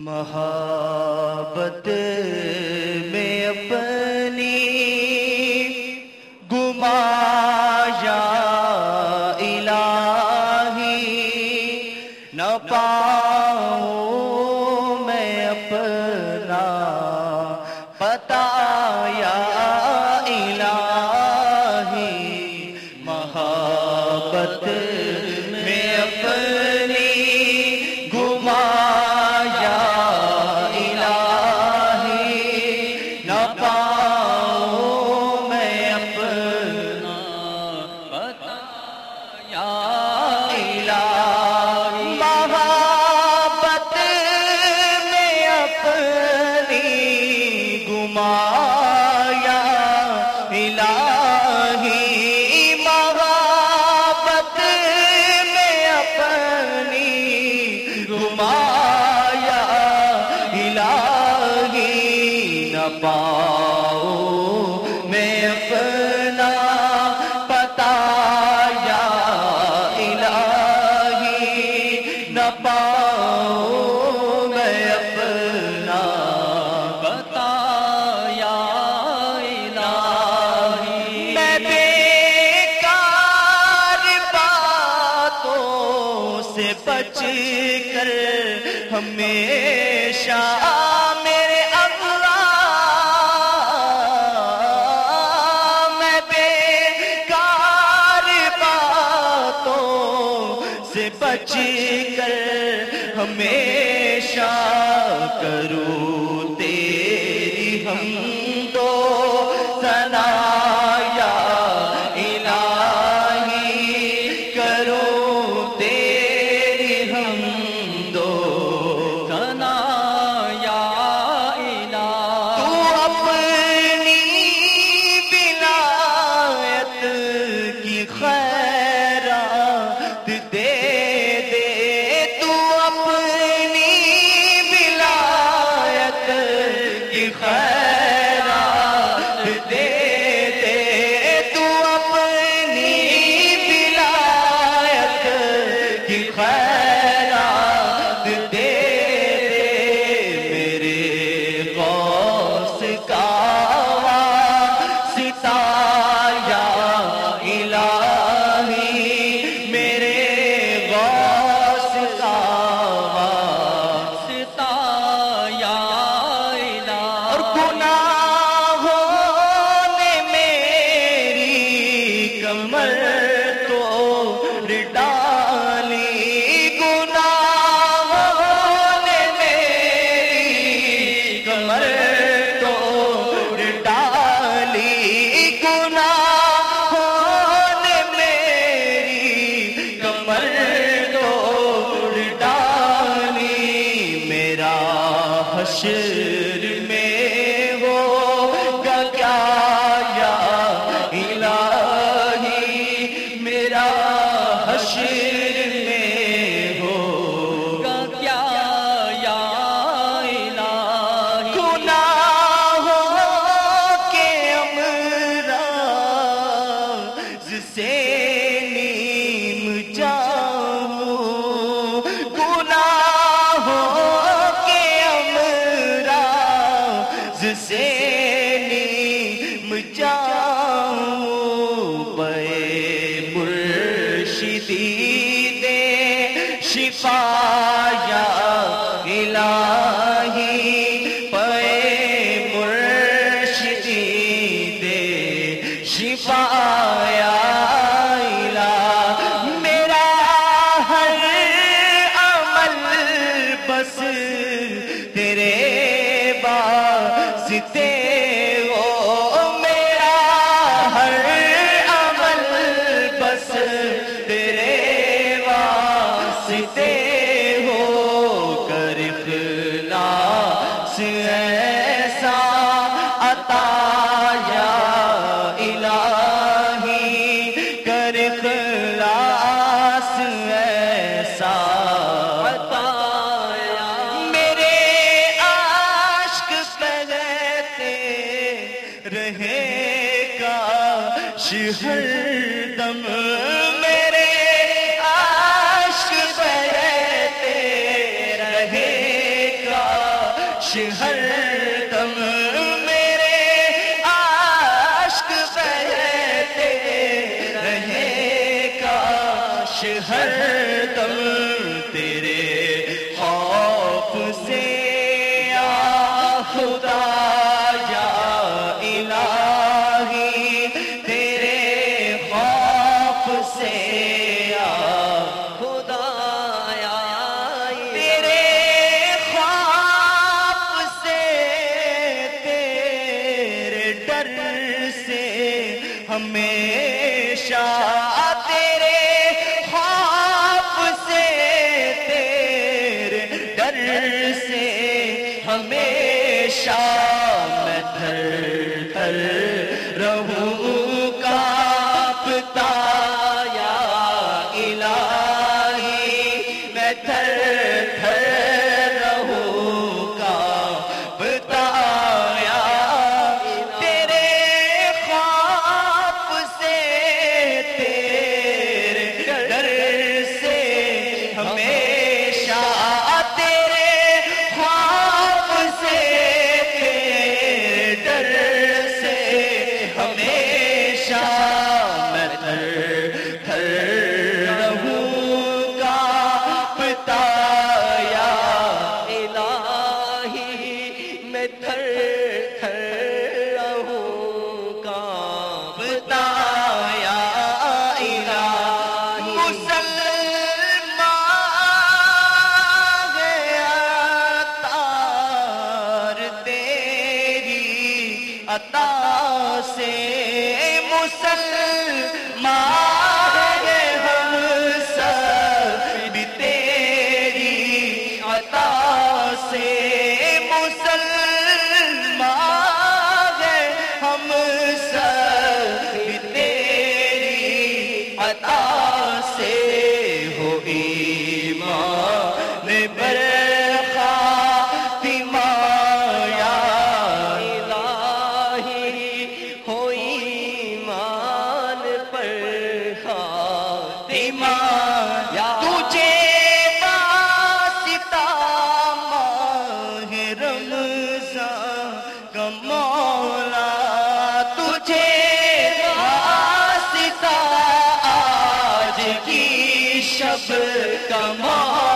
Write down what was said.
محبت میں اپنی گمایا الہی نہ پاؤں میں اپنا اللہ بچ کر ہمیشہ کرو تیری ہم دو سنا یا الہی کرو تیری ہم سنا یا الہی اپنی بلایت کی خیر رہے گا۔ شہر دم میرے عاشق بہتے رہے گا۔ شہر دم میرے عاشق بہتے رہے گا۔ شہر ہمیشہ تیرے سے کا